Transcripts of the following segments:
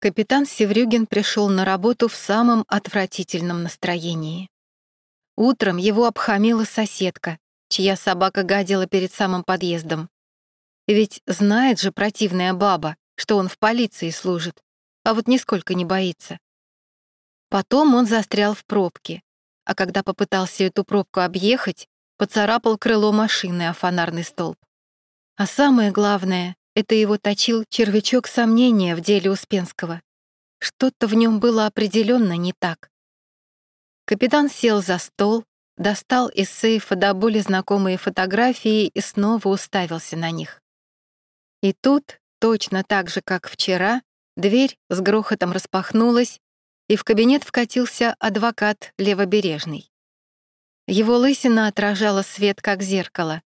Капитан Севрюгин пришел на работу в самом отвратительном настроении. Утром его обхамила соседка, чья собака гадила перед самым подъездом. Ведь знает же противная баба, что он в полиции служит, а вот нисколько не боится. Потом он застрял в пробке, а когда попытался эту пробку объехать, поцарапал крыло машины о фонарный столб. А самое главное, это его точил червячок сомнения в деле Успенского. Что-то в нем было определенно не так. Капитан сел за стол, достал из сейфа до боли знакомые фотографии и снова уставился на них. И тут, точно так же, как вчера, дверь с грохотом распахнулась, и в кабинет вкатился адвокат левобережный. Его лысина отражала свет, как зеркало,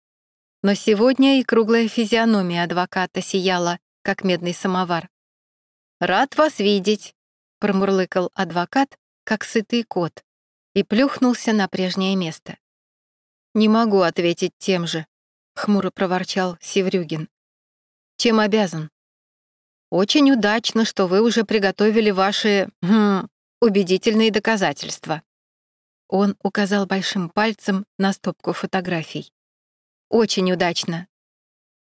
но сегодня и круглая физиономия адвоката сияла, как медный самовар. «Рад вас видеть», — промурлыкал адвокат, как сытый кот, и плюхнулся на прежнее место. «Не могу ответить тем же», — хмуро проворчал Севрюгин. «Чем обязан?» «Очень удачно, что вы уже приготовили ваши... Хм, убедительные доказательства». Он указал большим пальцем на стопку фотографий. Очень удачно.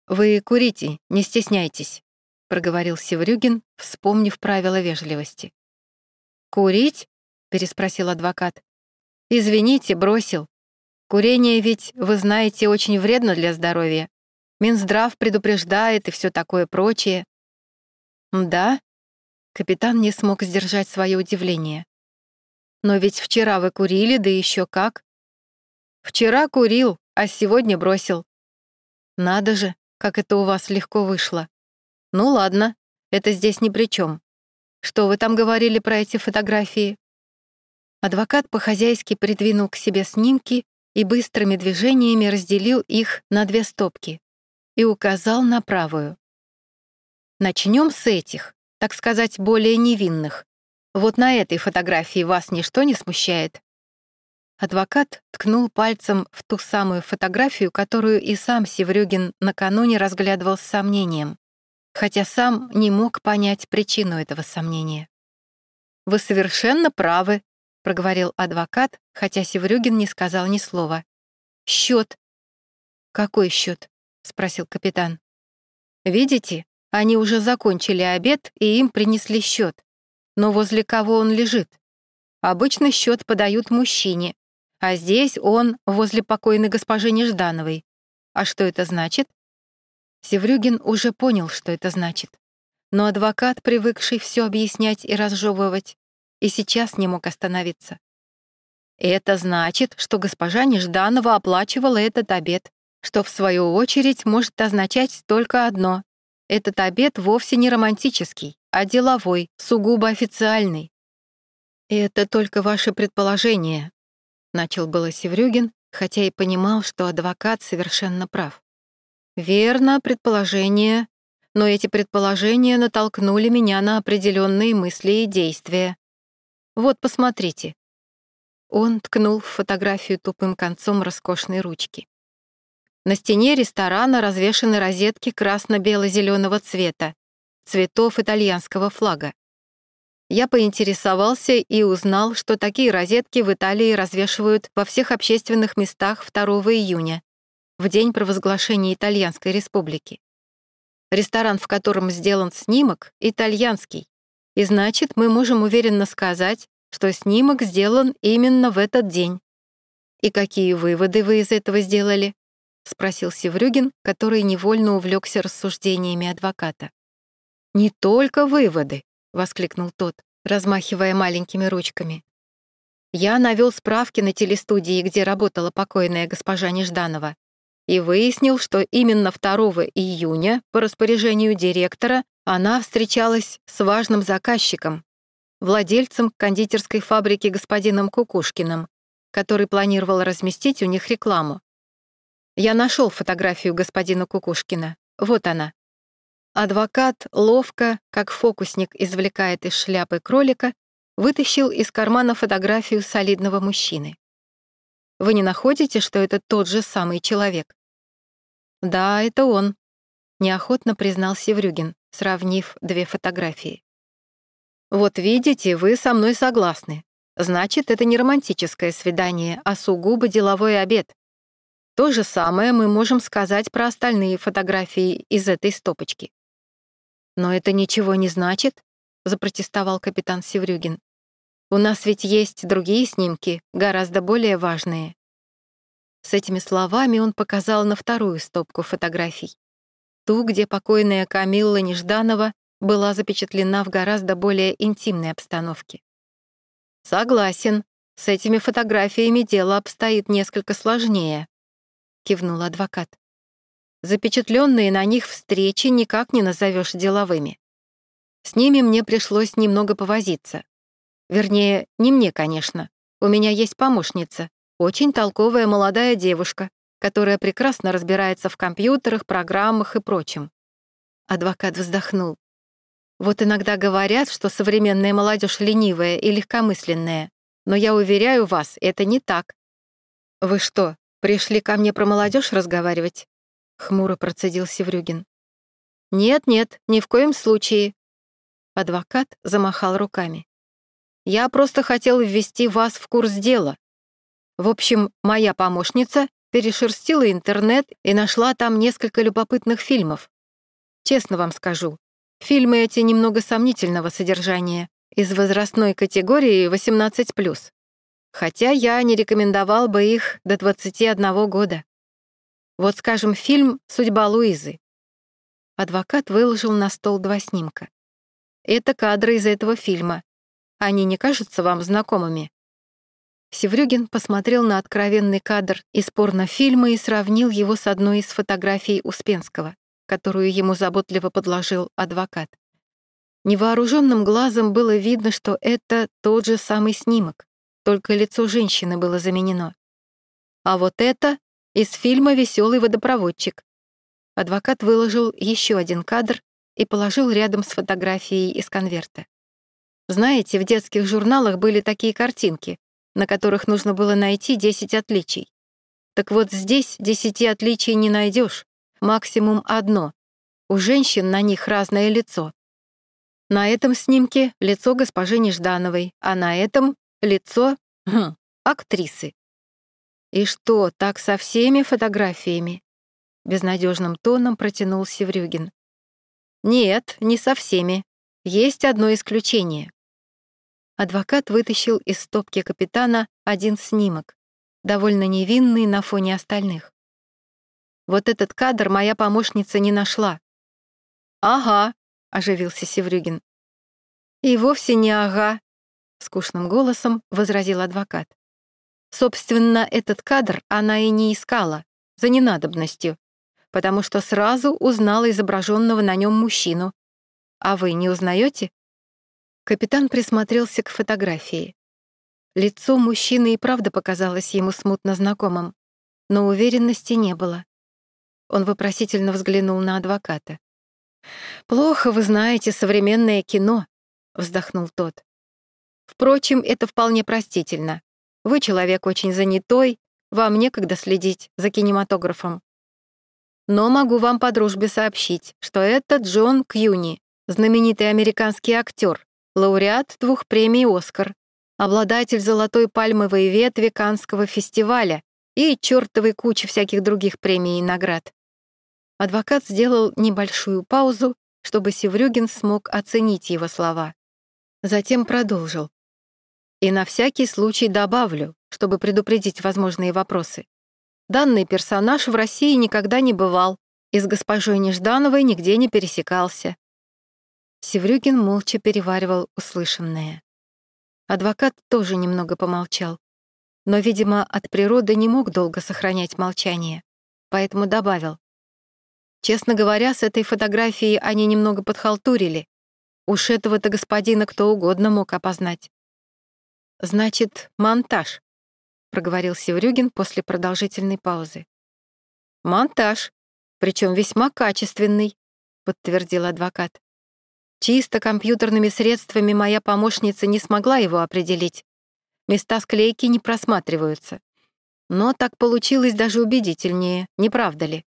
Вы курите, не стесняйтесь, проговорил Севрюгин, вспомнив правила вежливости. Курить? переспросил адвокат. Извините, бросил. Курение ведь, вы знаете, очень вредно для здоровья. Минздрав предупреждает и все такое прочее. Да? Капитан не смог сдержать свое удивление. Но ведь вчера вы курили, да еще как. Вчера курил, а сегодня бросил. Надо же, как это у вас легко вышло. Ну ладно, это здесь ни при чем. Что вы там говорили про эти фотографии? Адвокат по-хозяйски придвинул к себе снимки и быстрыми движениями разделил их на две стопки и указал на правую. Начнем с этих, так сказать, более невинных. Вот на этой фотографии вас ничто не смущает. Адвокат ткнул пальцем в ту самую фотографию, которую и сам Севрюгин накануне разглядывал с сомнением, хотя сам не мог понять причину этого сомнения. «Вы совершенно правы», — проговорил адвокат, хотя Севрюгин не сказал ни слова. «Счет». «Какой счет?» — спросил капитан. «Видите, они уже закончили обед, и им принесли счет. Но возле кого он лежит? Обычно счет подают мужчине, а здесь он возле покойной госпожи Неждановой. А что это значит? Севрюгин уже понял, что это значит. Но адвокат, привыкший все объяснять и разжевывать, и сейчас не мог остановиться. Это значит, что госпожа Нежданова оплачивала этот обед, что в свою очередь может означать только одно. Этот обед вовсе не романтический, а деловой, сугубо официальный. это только ваше предположение, начал было Севрюгин, хотя и понимал, что адвокат совершенно прав. Верно, предположение, но эти предположения натолкнули меня на определенные мысли и действия. Вот, посмотрите. Он ткнул в фотографию тупым концом роскошной ручки. На стене ресторана развешаны розетки красно-бело-зеленого цвета, цветов итальянского флага. Я поинтересовался и узнал, что такие розетки в Италии развешивают во всех общественных местах 2 июня, в день провозглашения Итальянской республики. Ресторан, в котором сделан снимок, итальянский, и значит, мы можем уверенно сказать, что снимок сделан именно в этот день. «И какие выводы вы из этого сделали?» — спросил Севрюгин, который невольно увлекся рассуждениями адвоката. «Не только выводы», — воскликнул тот, размахивая маленькими ручками. Я навел справки на телестудии, где работала покойная госпожа Нежданова, и выяснил, что именно 2 июня по распоряжению директора она встречалась с важным заказчиком, владельцем кондитерской фабрики господином Кукушкиным, который планировал разместить у них рекламу. Я нашел фотографию господина Кукушкина. Вот она. Адвокат ловко, как фокусник извлекает из шляпы кролика, вытащил из кармана фотографию солидного мужчины. Вы не находите, что это тот же самый человек? Да, это он, неохотно признал Севрюгин, сравнив две фотографии. Вот видите, вы со мной согласны. Значит, это не романтическое свидание, а сугубо деловой обед. То же самое мы можем сказать про остальные фотографии из этой стопочки. «Но это ничего не значит», — запротестовал капитан Севрюгин. «У нас ведь есть другие снимки, гораздо более важные». С этими словами он показал на вторую стопку фотографий. Ту, где покойная Камилла Нежданова была запечатлена в гораздо более интимной обстановке. «Согласен, с этими фотографиями дело обстоит несколько сложнее», — кивнул адвокат. Запечатленные на них встречи никак не назовешь деловыми. С ними мне пришлось немного повозиться. Вернее, не мне, конечно. У меня есть помощница, очень толковая молодая девушка, которая прекрасно разбирается в компьютерах, программах и прочем. Адвокат вздохнул. Вот иногда говорят, что современная молодежь ленивая и легкомысленная, но я уверяю вас, это не так. Вы что, пришли ко мне про молодежь разговаривать? — хмуро процедил Севрюгин. «Нет-нет, ни в коем случае». Адвокат замахал руками. «Я просто хотел ввести вас в курс дела. В общем, моя помощница перешерстила интернет и нашла там несколько любопытных фильмов. Честно вам скажу, фильмы эти немного сомнительного содержания, из возрастной категории 18+. Хотя я не рекомендовал бы их до 21 года. Вот, скажем, фильм «Судьба Луизы». Адвокат выложил на стол два снимка. Это кадры из этого фильма. Они не кажутся вам знакомыми? Севрюгин посмотрел на откровенный кадр из порнофильма и сравнил его с одной из фотографий Успенского, которую ему заботливо подложил адвокат. Невооруженным глазом было видно, что это тот же самый снимок, только лицо женщины было заменено. А вот это из фильма «Веселый водопроводчик». Адвокат выложил еще один кадр и положил рядом с фотографией из конверта. Знаете, в детских журналах были такие картинки, на которых нужно было найти 10 отличий. Так вот здесь 10 отличий не найдешь, максимум одно. У женщин на них разное лицо. На этом снимке лицо госпожи Неждановой, а на этом — лицо хм, актрисы. «И что, так со всеми фотографиями?» Безнадежным тоном протянул Севрюгин. «Нет, не со всеми. Есть одно исключение». Адвокат вытащил из стопки капитана один снимок, довольно невинный на фоне остальных. «Вот этот кадр моя помощница не нашла». «Ага», — оживился Севрюгин. «И вовсе не ага», — скучным голосом возразил адвокат. Собственно, этот кадр она и не искала, за ненадобностью, потому что сразу узнала изображенного на нем мужчину. А вы не узнаете? Капитан присмотрелся к фотографии. Лицо мужчины и правда показалось ему смутно знакомым, но уверенности не было. Он вопросительно взглянул на адвоката. «Плохо вы знаете современное кино», — вздохнул тот. «Впрочем, это вполне простительно. Вы человек очень занятой, вам некогда следить за кинематографом. Но могу вам по дружбе сообщить, что это Джон Кьюни, знаменитый американский актер, лауреат двух премий «Оскар», обладатель золотой пальмовой ветви Канского фестиваля и чертовой кучи всяких других премий и наград. Адвокат сделал небольшую паузу, чтобы Севрюгин смог оценить его слова. Затем продолжил. И на всякий случай добавлю, чтобы предупредить возможные вопросы. Данный персонаж в России никогда не бывал и с госпожой Неждановой нигде не пересекался. Севрюгин молча переваривал услышанное. Адвокат тоже немного помолчал, но, видимо, от природы не мог долго сохранять молчание, поэтому добавил. Честно говоря, с этой фотографией они немного подхалтурили. Уж этого-то господина кто угодно мог опознать. «Значит, монтаж», — проговорил Севрюгин после продолжительной паузы. «Монтаж, причем весьма качественный», — подтвердил адвокат. «Чисто компьютерными средствами моя помощница не смогла его определить. Места склейки не просматриваются. Но так получилось даже убедительнее, не правда ли?»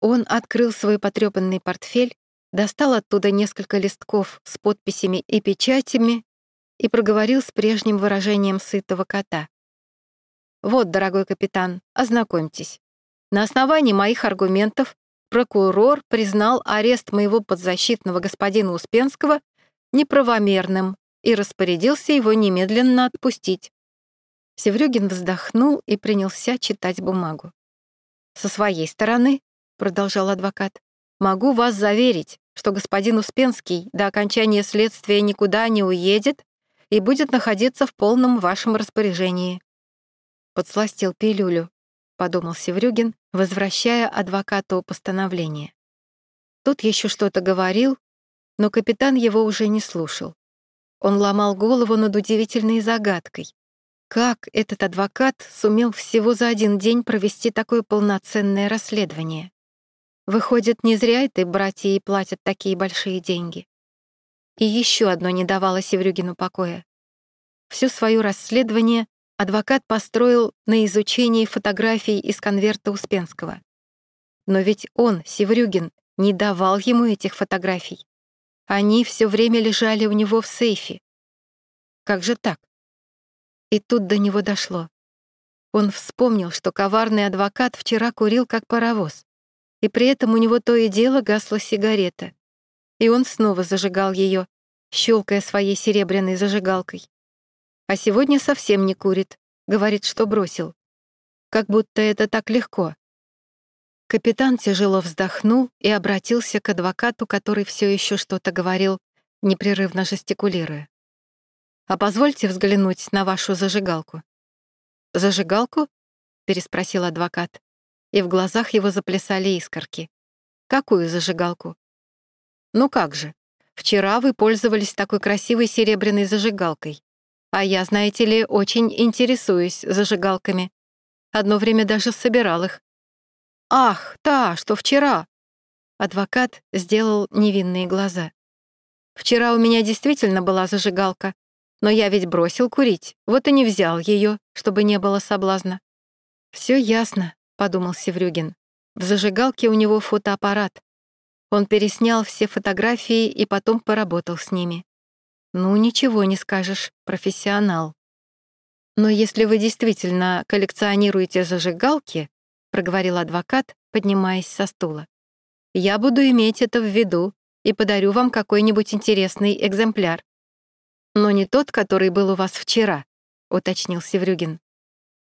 Он открыл свой потрепанный портфель достал оттуда несколько листков с подписями и печатями и проговорил с прежним выражением сытого кота. «Вот, дорогой капитан, ознакомьтесь. На основании моих аргументов прокурор признал арест моего подзащитного господина Успенского неправомерным и распорядился его немедленно отпустить. Севрюгин вздохнул и принялся читать бумагу. «Со своей стороны», — продолжал адвокат, «могу вас заверить, что господин Успенский до окончания следствия никуда не уедет и будет находиться в полном вашем распоряжении». «Подсластил пилюлю», — подумал Севрюгин, возвращая адвокату постановление. Тут еще что-то говорил, но капитан его уже не слушал. Он ломал голову над удивительной загадкой. Как этот адвокат сумел всего за один день провести такое полноценное расследование? Выходит, не зря этой братья и платят такие большие деньги. И еще одно не давало Севрюгину покоя. Все свое расследование адвокат построил на изучении фотографий из конверта Успенского. Но ведь он, Севрюгин, не давал ему этих фотографий. Они все время лежали у него в сейфе. Как же так? И тут до него дошло. Он вспомнил, что коварный адвокат вчера курил как паровоз, и при этом у него то и дело гасла сигарета. И он снова зажигал ее, щелкая своей серебряной зажигалкой. А сегодня совсем не курит, говорит, что бросил. Как будто это так легко. Капитан тяжело вздохнул и обратился к адвокату, который все еще что-то говорил, непрерывно жестикулируя. «А позвольте взглянуть на вашу зажигалку». «Зажигалку?» — переспросил адвокат, и в глазах его заплясали искорки. «Какую зажигалку?» «Ну как же, вчера вы пользовались такой красивой серебряной зажигалкой, а я, знаете ли, очень интересуюсь зажигалками. Одно время даже собирал их. «Ах, та, что вчера!» Адвокат сделал невинные глаза. «Вчера у меня действительно была зажигалка, но я ведь бросил курить, вот и не взял ее, чтобы не было соблазна». Все ясно», — подумал Севрюгин. «В зажигалке у него фотоаппарат. Он переснял все фотографии и потом поработал с ними. Ну, ничего не скажешь, профессионал. Но если вы действительно коллекционируете зажигалки, — проговорил адвокат, поднимаясь со стула. «Я буду иметь это в виду и подарю вам какой-нибудь интересный экземпляр. Но не тот, который был у вас вчера», — уточнил Севрюгин.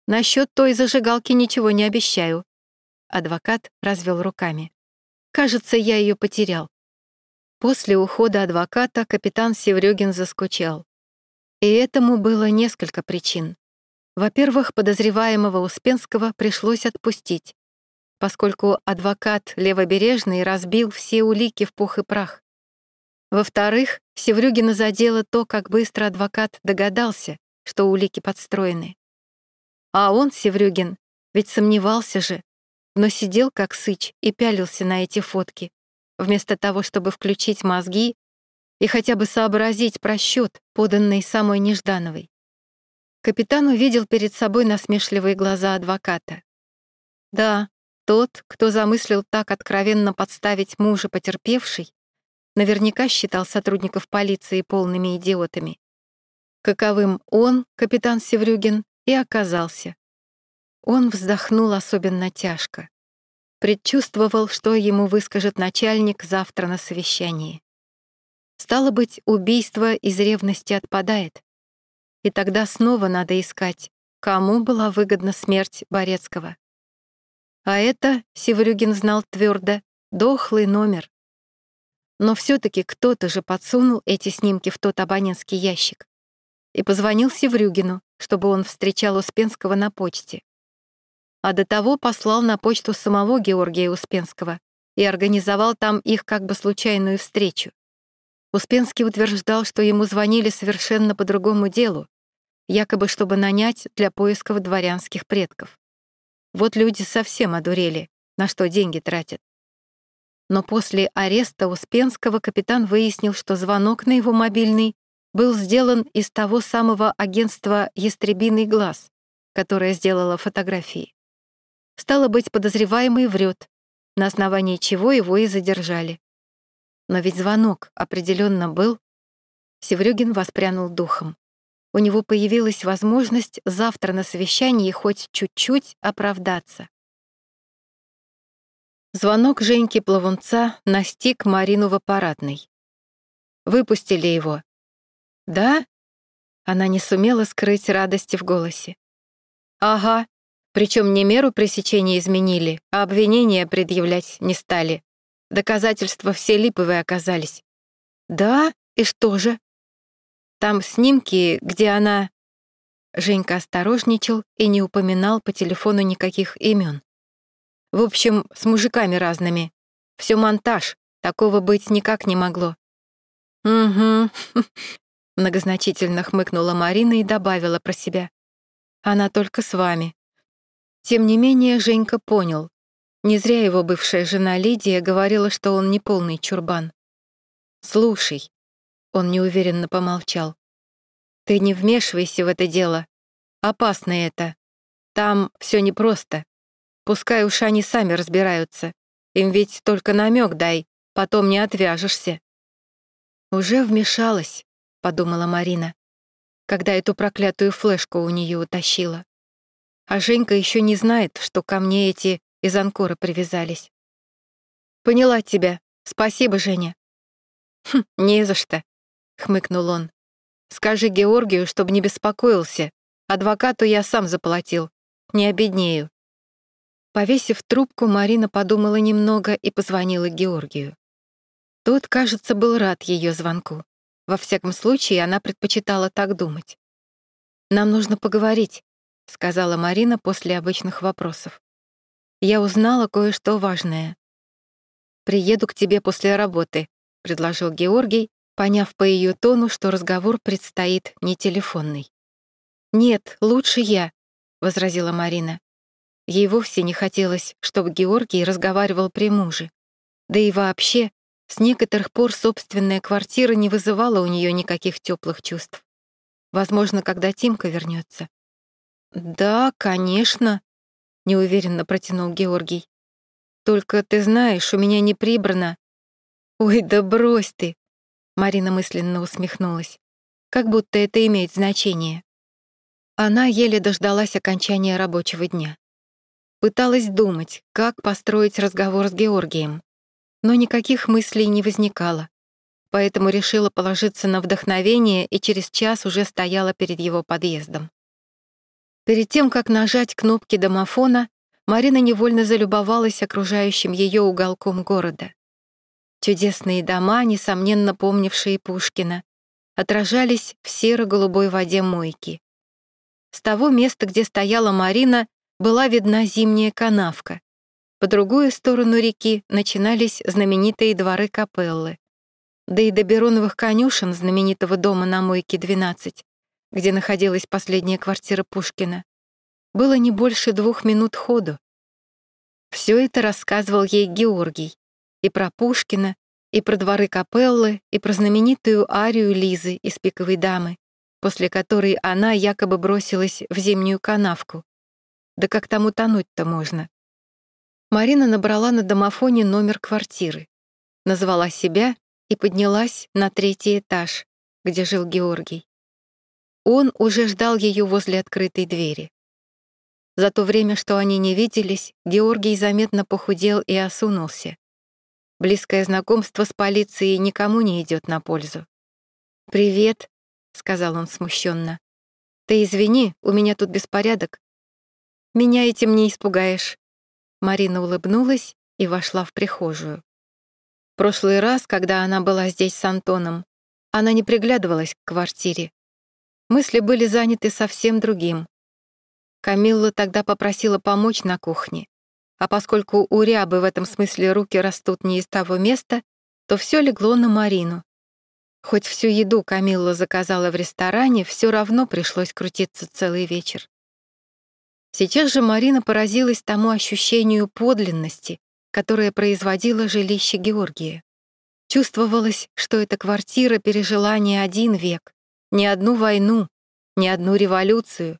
«Насчет той зажигалки ничего не обещаю». Адвокат развел руками. «Кажется, я ее потерял». После ухода адвоката капитан Севрюгин заскучал. И этому было несколько причин. Во-первых, подозреваемого Успенского пришлось отпустить, поскольку адвокат Левобережный разбил все улики в пух и прах. Во-вторых, Севрюгина задело то, как быстро адвокат догадался, что улики подстроены. А он, Севрюгин, ведь сомневался же, но сидел как сыч и пялился на эти фотки, вместо того, чтобы включить мозги и хотя бы сообразить просчет, поданный самой Неждановой. Капитан увидел перед собой насмешливые глаза адвоката. Да, тот, кто замыслил так откровенно подставить мужа потерпевшей, наверняка считал сотрудников полиции полными идиотами. Каковым он, капитан Севрюгин, и оказался. Он вздохнул особенно тяжко. Предчувствовал, что ему выскажет начальник завтра на совещании. Стало быть, убийство из ревности отпадает. И тогда снова надо искать, кому была выгодна смерть Борецкого. А это, Севрюгин знал твердо, дохлый номер. Но все таки кто-то же подсунул эти снимки в тот абонентский ящик и позвонил Севрюгину, чтобы он встречал Успенского на почте. А до того послал на почту самого Георгия Успенского и организовал там их как бы случайную встречу. Успенский утверждал, что ему звонили совершенно по другому делу, якобы чтобы нанять для поисков дворянских предков. Вот люди совсем одурели, на что деньги тратят. Но после ареста Успенского капитан выяснил, что звонок на его мобильный был сделан из того самого агентства «Ястребиный глаз», которое сделало фотографии. Стало быть, подозреваемый врет, на основании чего его и задержали. Но ведь звонок определенно был. Севрюгин воспрянул духом. У него появилась возможность завтра на совещании хоть чуть-чуть оправдаться. Звонок Женьки Плавунца настиг Марину в аппаратной. Выпустили его. «Да?» Она не сумела скрыть радости в голосе. «Ага. Причем не меру пресечения изменили, а обвинения предъявлять не стали. Доказательства все липовые оказались». «Да? И что же?» «Там снимки, где она...» Женька осторожничал и не упоминал по телефону никаких имен. В общем, с мужиками разными. Все монтаж, такого быть никак не могло. «Угу», — многозначительно хмыкнула Марина и добавила про себя. «Она только с вами». Тем не менее, Женька понял. Не зря его бывшая жена Лидия говорила, что он не полный чурбан. «Слушай», — он неуверенно помолчал, «ты не вмешивайся в это дело. Опасно это. Там все непросто. Пускай уж они сами разбираются. Им ведь только намек дай, потом не отвяжешься. Уже вмешалась, подумала Марина, когда эту проклятую флешку у нее утащила. А Женька еще не знает, что ко мне эти из Анкора привязались. Поняла тебя. Спасибо, Женя. Хм, не за что, хмыкнул он. Скажи Георгию, чтобы не беспокоился. Адвокату я сам заплатил. Не обеднею. Повесив трубку, Марина подумала немного и позвонила Георгию. Тот, кажется, был рад ее звонку. Во всяком случае, она предпочитала так думать. «Нам нужно поговорить», — сказала Марина после обычных вопросов. «Я узнала кое-что важное». «Приеду к тебе после работы», — предложил Георгий, поняв по ее тону, что разговор предстоит не телефонный. «Нет, лучше я», — возразила Марина. Ей вовсе не хотелось, чтобы Георгий разговаривал при муже. Да и вообще, с некоторых пор собственная квартира не вызывала у нее никаких теплых чувств. Возможно, когда Тимка вернется. «Да, конечно», — неуверенно протянул Георгий. «Только ты знаешь, у меня не прибрано». «Ой, да брось ты!» — Марина мысленно усмехнулась. «Как будто это имеет значение». Она еле дождалась окончания рабочего дня. Пыталась думать, как построить разговор с Георгием, но никаких мыслей не возникало, поэтому решила положиться на вдохновение и через час уже стояла перед его подъездом. Перед тем, как нажать кнопки домофона, Марина невольно залюбовалась окружающим ее уголком города. Чудесные дома, несомненно помнившие Пушкина, отражались в серо-голубой воде мойки. С того места, где стояла Марина, была видна зимняя канавка. По другую сторону реки начинались знаменитые дворы капеллы. Да и до Бероновых конюшен знаменитого дома на Мойке 12, где находилась последняя квартира Пушкина, было не больше двух минут ходу. Все это рассказывал ей Георгий. И про Пушкина, и про дворы капеллы, и про знаменитую арию Лизы из «Пиковой дамы», после которой она якобы бросилась в зимнюю канавку, да как там утонуть-то можно? Марина набрала на домофоне номер квартиры, назвала себя и поднялась на третий этаж, где жил Георгий. Он уже ждал ее возле открытой двери. За то время, что они не виделись, Георгий заметно похудел и осунулся. Близкое знакомство с полицией никому не идет на пользу. «Привет», — сказал он смущенно. «Ты извини, у меня тут беспорядок. Меня этим не испугаешь». Марина улыбнулась и вошла в прихожую. Прошлый раз, когда она была здесь с Антоном, она не приглядывалась к квартире. Мысли были заняты совсем другим. Камилла тогда попросила помочь на кухне, а поскольку у Рябы в этом смысле руки растут не из того места, то все легло на Марину. Хоть всю еду Камилла заказала в ресторане, все равно пришлось крутиться целый вечер. Сейчас же Марина поразилась тому ощущению подлинности, которое производило жилище Георгия. Чувствовалось, что эта квартира пережила не один век, не одну войну, не одну революцию,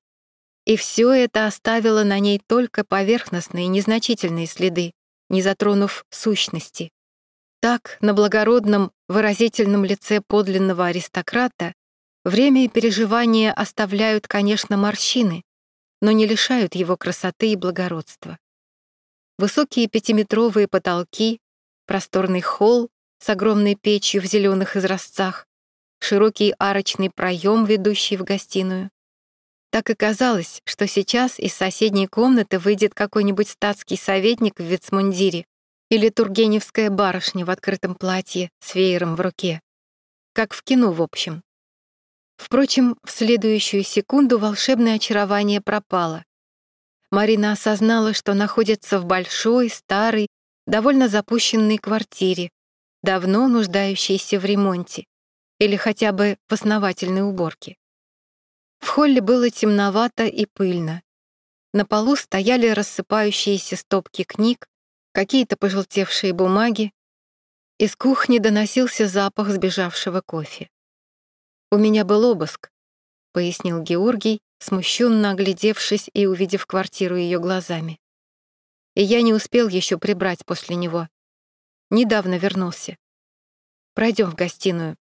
и все это оставило на ней только поверхностные незначительные следы, не затронув сущности. Так, на благородном, выразительном лице подлинного аристократа время и переживания оставляют, конечно, морщины, но не лишают его красоты и благородства. Высокие пятиметровые потолки, просторный холл с огромной печью в зеленых изразцах, широкий арочный проем, ведущий в гостиную. Так и казалось, что сейчас из соседней комнаты выйдет какой-нибудь статский советник в вицмундире или тургеневская барышня в открытом платье с веером в руке. Как в кино, в общем. Впрочем, в следующую секунду волшебное очарование пропало. Марина осознала, что находится в большой, старой, довольно запущенной квартире, давно нуждающейся в ремонте или хотя бы в основательной уборке. В холле было темновато и пыльно. На полу стояли рассыпающиеся стопки книг, какие-то пожелтевшие бумаги. Из кухни доносился запах сбежавшего кофе. «У меня был обыск», — пояснил Георгий, смущенно оглядевшись и увидев квартиру ее глазами. «И я не успел еще прибрать после него. Недавно вернулся. Пройдем в гостиную».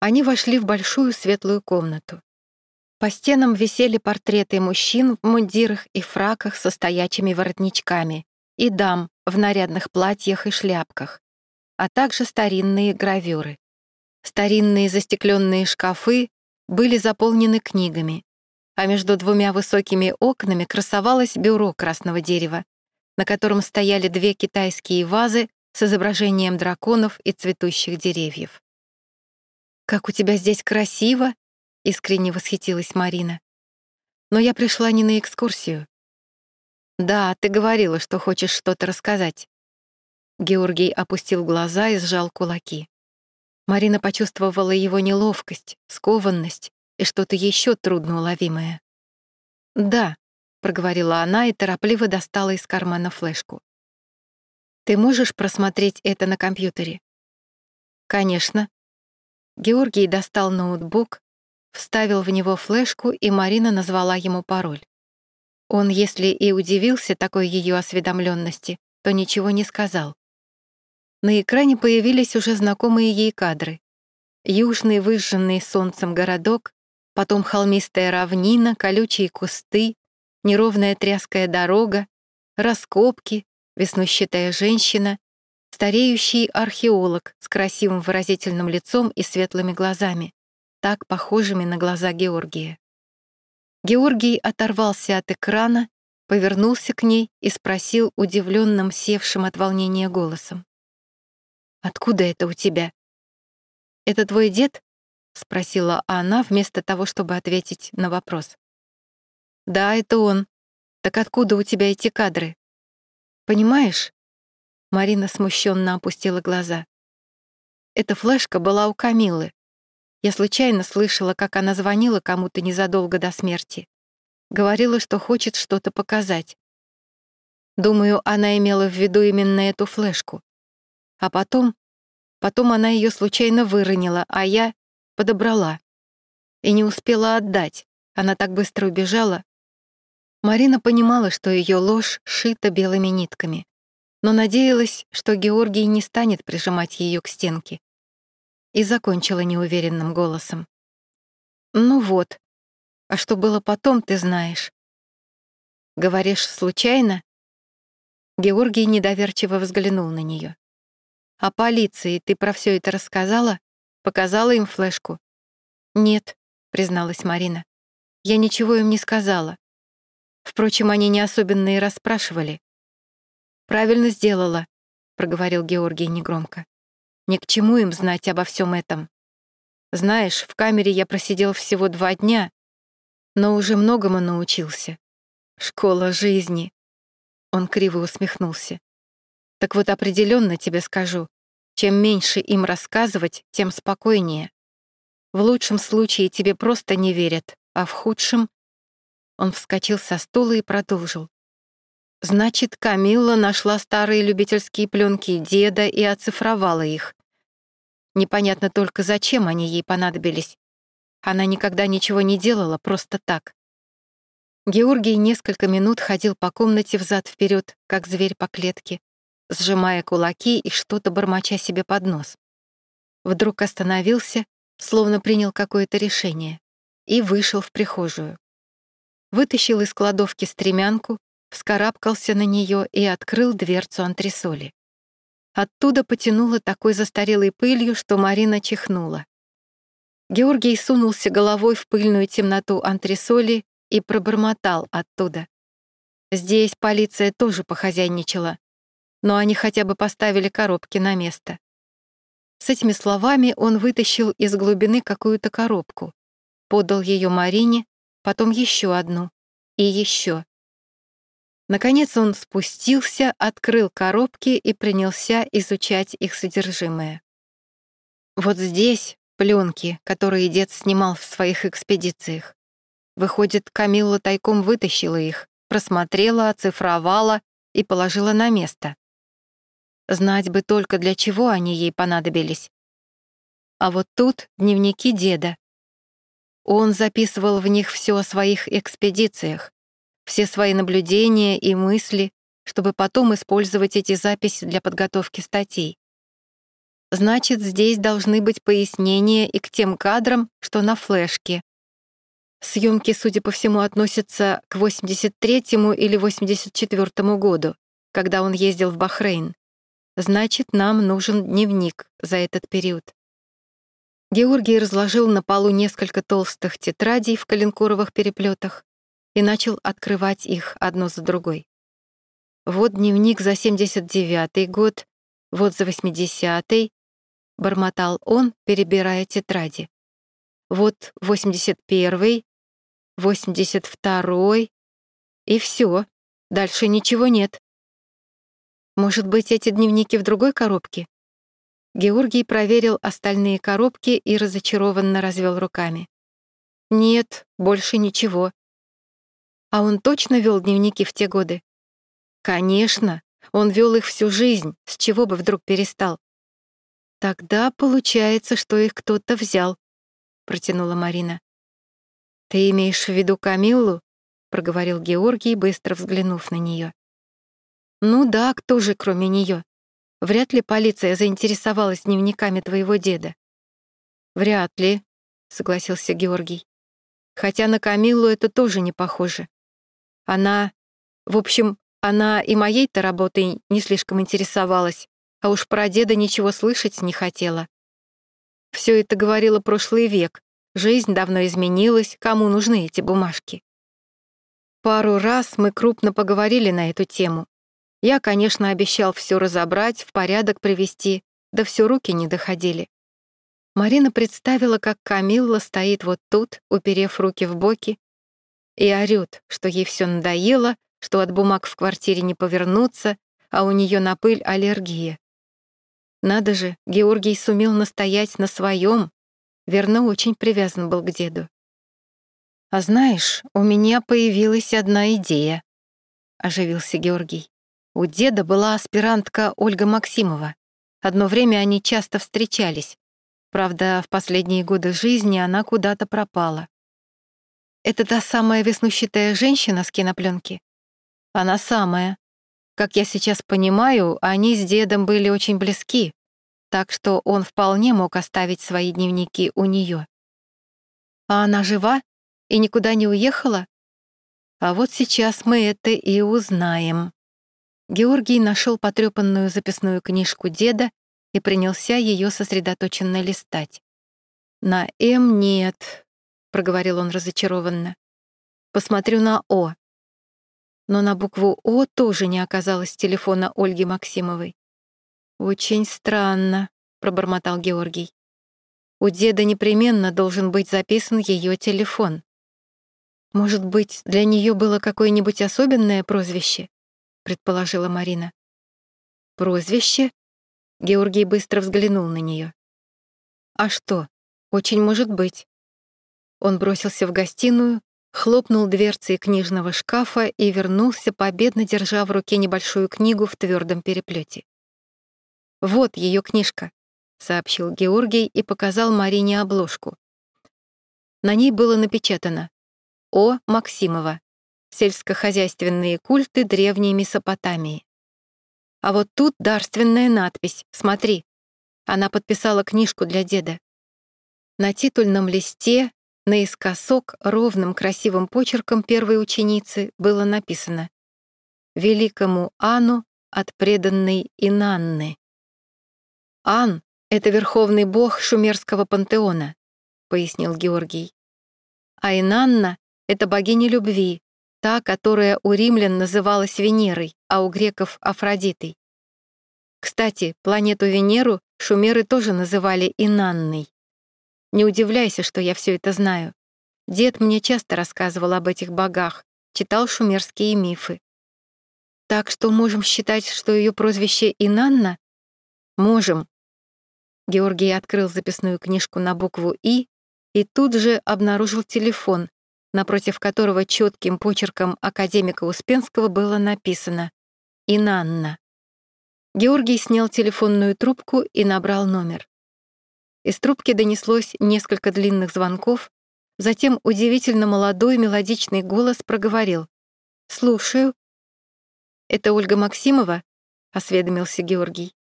Они вошли в большую светлую комнату. По стенам висели портреты мужчин в мундирах и фраках со стоячими воротничками и дам в нарядных платьях и шляпках, а также старинные гравюры. Старинные застекленные шкафы были заполнены книгами, а между двумя высокими окнами красовалось бюро красного дерева, на котором стояли две китайские вазы с изображением драконов и цветущих деревьев. «Как у тебя здесь красиво!» — искренне восхитилась Марина. «Но я пришла не на экскурсию». «Да, ты говорила, что хочешь что-то рассказать». Георгий опустил глаза и сжал кулаки. Марина почувствовала его неловкость, скованность и что-то еще трудноуловимое. «Да», — проговорила она и торопливо достала из кармана флешку. «Ты можешь просмотреть это на компьютере?» «Конечно», Георгий достал ноутбук, вставил в него флешку, и Марина назвала ему пароль. Он, если и удивился такой ее осведомленности, то ничего не сказал. На экране появились уже знакомые ей кадры. Южный выжженный солнцем городок, потом холмистая равнина, колючие кусты, неровная тряская дорога, раскопки, веснущатая женщина Стареющий археолог с красивым выразительным лицом и светлыми глазами, так похожими на глаза Георгия. Георгий оторвался от экрана, повернулся к ней и спросил удивленным, севшим от волнения голосом. «Откуда это у тебя?» «Это твой дед?» — спросила она вместо того, чтобы ответить на вопрос. «Да, это он. Так откуда у тебя эти кадры?» «Понимаешь, Марина смущенно опустила глаза. Эта флешка была у Камилы. Я случайно слышала, как она звонила кому-то незадолго до смерти. Говорила, что хочет что-то показать. Думаю, она имела в виду именно эту флешку. А потом... Потом она ее случайно выронила, а я подобрала. И не успела отдать. Она так быстро убежала. Марина понимала, что ее ложь шита белыми нитками но надеялась, что Георгий не станет прижимать ее к стенке. И закончила неуверенным голосом. «Ну вот. А что было потом, ты знаешь». «Говоришь, случайно?» Георгий недоверчиво взглянул на нее. «А полиции ты про все это рассказала? Показала им флешку?» «Нет», — призналась Марина. «Я ничего им не сказала. Впрочем, они не особенно и расспрашивали. «Правильно сделала», — проговорил Георгий негромко. «Ни к чему им знать обо всем этом. Знаешь, в камере я просидел всего два дня, но уже многому научился. Школа жизни». Он криво усмехнулся. «Так вот определенно тебе скажу, чем меньше им рассказывать, тем спокойнее. В лучшем случае тебе просто не верят, а в худшем...» Он вскочил со стула и продолжил. Значит, Камилла нашла старые любительские пленки деда и оцифровала их. Непонятно только, зачем они ей понадобились. Она никогда ничего не делала просто так. Георгий несколько минут ходил по комнате взад вперед, как зверь по клетке, сжимая кулаки и что-то бормоча себе под нос. Вдруг остановился, словно принял какое-то решение, и вышел в прихожую. Вытащил из кладовки стремянку, вскарабкался на нее и открыл дверцу антресоли. Оттуда потянуло такой застарелой пылью, что Марина чихнула. Георгий сунулся головой в пыльную темноту антресоли и пробормотал оттуда. Здесь полиция тоже похозяйничала, но они хотя бы поставили коробки на место. С этими словами он вытащил из глубины какую-то коробку, подал ее Марине, потом еще одну и еще. Наконец он спустился, открыл коробки и принялся изучать их содержимое. Вот здесь пленки, которые дед снимал в своих экспедициях. Выходит, Камилла тайком вытащила их, просмотрела, оцифровала и положила на место. Знать бы только, для чего они ей понадобились. А вот тут дневники деда. Он записывал в них все о своих экспедициях, все свои наблюдения и мысли, чтобы потом использовать эти записи для подготовки статей. Значит, здесь должны быть пояснения и к тем кадрам, что на флешке. Съемки, судя по всему, относятся к 83-му или 84-му году, когда он ездил в Бахрейн. Значит, нам нужен дневник за этот период. Георгий разложил на полу несколько толстых тетрадей в коленкоровых переплетах и начал открывать их одну за другой. Вот дневник за 79-й год, вот за 80-й, бормотал он, перебирая тетради. Вот 81-й, 82-й, и все, дальше ничего нет. Может быть, эти дневники в другой коробке? Георгий проверил остальные коробки и разочарованно развел руками. Нет, больше ничего. А он точно вел дневники в те годы? Конечно, он вел их всю жизнь, с чего бы вдруг перестал. Тогда получается, что их кто-то взял, протянула Марина. Ты имеешь в виду Камиллу? проговорил Георгий, быстро взглянув на нее. Ну да, кто же, кроме нее? Вряд ли полиция заинтересовалась дневниками твоего деда. Вряд ли, согласился Георгий. Хотя на Камиллу это тоже не похоже. Она... В общем, она и моей-то работой не слишком интересовалась, а уж про деда ничего слышать не хотела. Все это говорило прошлый век. Жизнь давно изменилась, кому нужны эти бумажки. Пару раз мы крупно поговорили на эту тему. Я, конечно, обещал все разобрать, в порядок привести, да все руки не доходили. Марина представила, как Камилла стоит вот тут, уперев руки в боки, и орёт, что ей все надоело, что от бумаг в квартире не повернуться, а у нее на пыль аллергия. Надо же, Георгий сумел настоять на своем, верно, очень привязан был к деду. «А знаешь, у меня появилась одна идея», — оживился Георгий. У деда была аспирантка Ольга Максимова. Одно время они часто встречались. Правда, в последние годы жизни она куда-то пропала. Это та самая веснущатая женщина с кинопленки? Она самая. Как я сейчас понимаю, они с дедом были очень близки, так что он вполне мог оставить свои дневники у нее. А она жива и никуда не уехала? А вот сейчас мы это и узнаем. Георгий нашел потрепанную записную книжку деда и принялся ее сосредоточенно листать. «На М нет», — проговорил он разочарованно. «Посмотрю на О». Но на букву О тоже не оказалось телефона Ольги Максимовой. «Очень странно», — пробормотал Георгий. «У деда непременно должен быть записан ее телефон. Может быть, для нее было какое-нибудь особенное прозвище?» — предположила Марина. «Прозвище?» Георгий быстро взглянул на нее. «А что? Очень может быть». Он бросился в гостиную, хлопнул дверцей книжного шкафа и вернулся, победно держа в руке небольшую книгу в твердом переплете. «Вот ее книжка», — сообщил Георгий и показал Марине обложку. На ней было напечатано «О. Максимова. Сельскохозяйственные культы древней Месопотамии». А вот тут дарственная надпись, смотри. Она подписала книжку для деда. На титульном листе, наискосок, ровным красивым почерком первой ученицы было написано «Великому Ану от преданной Инанны». Ан — это верховный бог шумерского пантеона, пояснил Георгий. А Инанна — это богиня любви, та, которая у римлян называлась Венерой, а у греков — Афродитой. Кстати, планету Венеру шумеры тоже называли Инанной. Не удивляйся, что я все это знаю. Дед мне часто рассказывал об этих богах, читал шумерские мифы. Так что можем считать, что ее прозвище Инанна? Можем. Георгий открыл записную книжку на букву «И» и тут же обнаружил телефон, напротив которого четким почерком академика Успенского было написано «Инанна». Георгий снял телефонную трубку и набрал номер. Из трубки донеслось несколько длинных звонков, затем удивительно молодой мелодичный голос проговорил. «Слушаю». «Это Ольга Максимова?» — осведомился Георгий.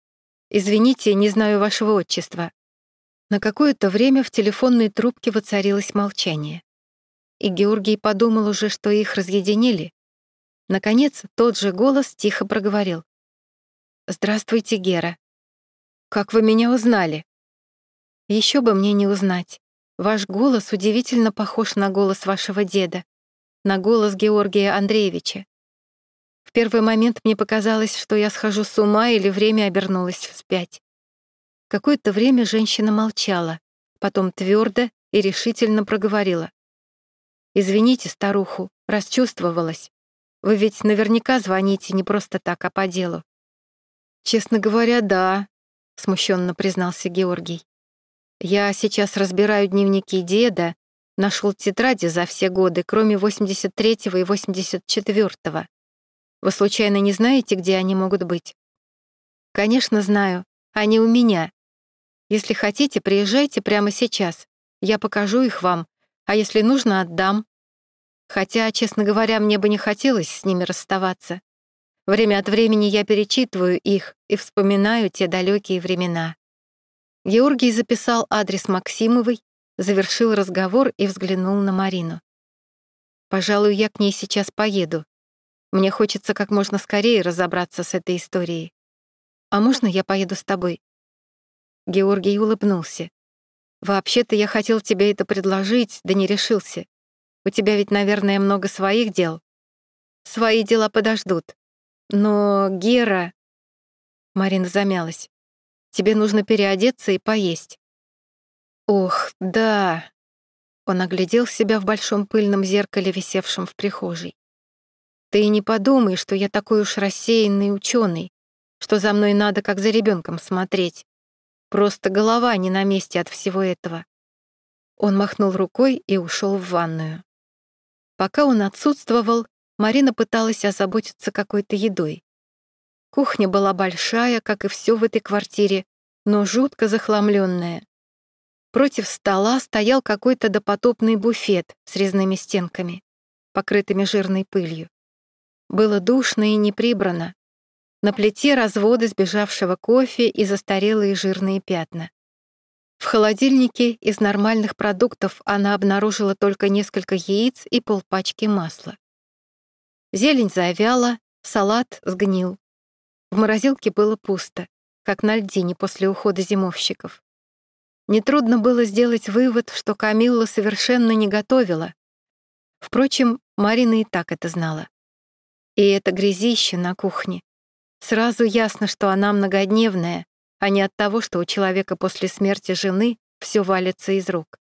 «Извините, не знаю вашего отчества». На какое-то время в телефонной трубке воцарилось молчание и Георгий подумал уже, что их разъединили. Наконец, тот же голос тихо проговорил. «Здравствуйте, Гера. Как вы меня узнали?» Еще бы мне не узнать. Ваш голос удивительно похож на голос вашего деда, на голос Георгия Андреевича. В первый момент мне показалось, что я схожу с ума или время обернулось вспять. Какое-то время женщина молчала, потом твердо и решительно проговорила. Извините старуху, расчувствовалась. Вы ведь наверняка звоните не просто так, а по делу. Честно говоря, да, смущенно признался Георгий. Я сейчас разбираю дневники деда, нашел тетради за все годы, кроме 83-го и 84-го. Вы случайно не знаете, где они могут быть? Конечно, знаю. Они у меня. Если хотите, приезжайте прямо сейчас. Я покажу их вам, а если нужно, отдам. Хотя, честно говоря, мне бы не хотелось с ними расставаться. Время от времени я перечитываю их и вспоминаю те далекие времена. Георгий записал адрес Максимовой, завершил разговор и взглянул на Марину. «Пожалуй, я к ней сейчас поеду. Мне хочется как можно скорее разобраться с этой историей. А можно я поеду с тобой?» Георгий улыбнулся. «Вообще-то я хотел тебе это предложить, да не решился. У тебя ведь, наверное, много своих дел. Свои дела подождут. Но Гера...» Марина замялась. «Тебе нужно переодеться и поесть». «Ох, да...» Он оглядел себя в большом пыльном зеркале, висевшем в прихожей. «Ты не подумай, что я такой уж рассеянный ученый, что за мной надо как за ребенком смотреть. Просто голова не на месте от всего этого». Он махнул рукой и ушел в ванную. Пока он отсутствовал, Марина пыталась озаботиться какой-то едой. Кухня была большая, как и все в этой квартире, но жутко захламленная. Против стола стоял какой-то допотопный буфет с резными стенками, покрытыми жирной пылью. Было душно и не прибрано. На плите разводы сбежавшего кофе и застарелые жирные пятна. В холодильнике из нормальных продуктов она обнаружила только несколько яиц и полпачки масла. Зелень завяла, салат сгнил. В морозилке было пусто, как на льдине после ухода зимовщиков. Нетрудно было сделать вывод, что Камилла совершенно не готовила. Впрочем, Марина и так это знала. И это грязище на кухне. Сразу ясно, что она многодневная, а не от того, что у человека после смерти жены все валится из рук.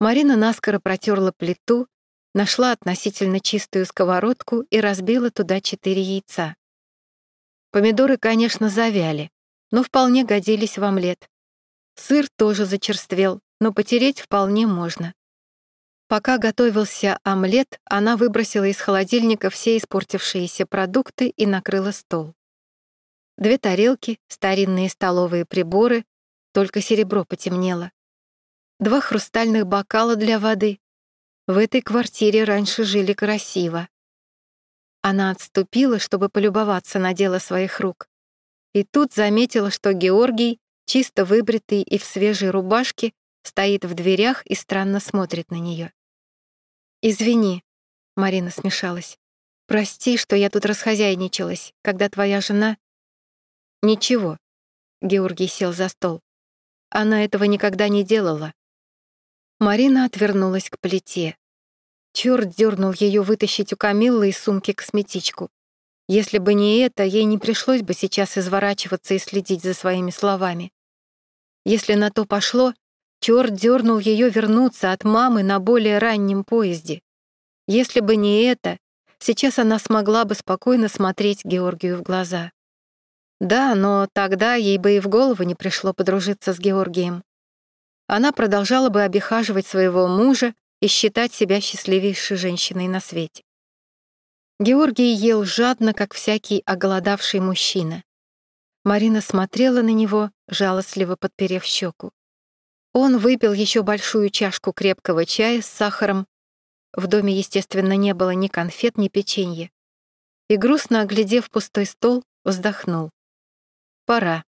Марина наскоро протерла плиту, нашла относительно чистую сковородку и разбила туда четыре яйца. Помидоры, конечно, завяли, но вполне годились в омлет. Сыр тоже зачерствел, но потереть вполне можно. Пока готовился омлет, она выбросила из холодильника все испортившиеся продукты и накрыла стол. Две тарелки, старинные столовые приборы, только серебро потемнело. Два хрустальных бокала для воды. В этой квартире раньше жили красиво. Она отступила, чтобы полюбоваться на дело своих рук. И тут заметила, что Георгий, чисто выбритый и в свежей рубашке, стоит в дверях и странно смотрит на нее. «Извини», — Марина смешалась. «Прости, что я тут расхозяйничалась, когда твоя жена...» «Ничего», — Георгий сел за стол. «Она этого никогда не делала». Марина отвернулась к плите. Чёрт дернул ее вытащить у Камиллы из сумки косметичку. Если бы не это, ей не пришлось бы сейчас изворачиваться и следить за своими словами. Если на то пошло, Чёрт дернул ее вернуться от мамы на более раннем поезде. Если бы не это, сейчас она смогла бы спокойно смотреть Георгию в глаза. Да, но тогда ей бы и в голову не пришло подружиться с Георгием. Она продолжала бы обихаживать своего мужа и считать себя счастливейшей женщиной на свете. Георгий ел жадно, как всякий оголодавший мужчина. Марина смотрела на него, жалостливо подперев щеку. Он выпил еще большую чашку крепкого чая с сахаром. В доме, естественно, не было ни конфет, ни печенья. И грустно оглядев пустой стол, вздохнул. Пора.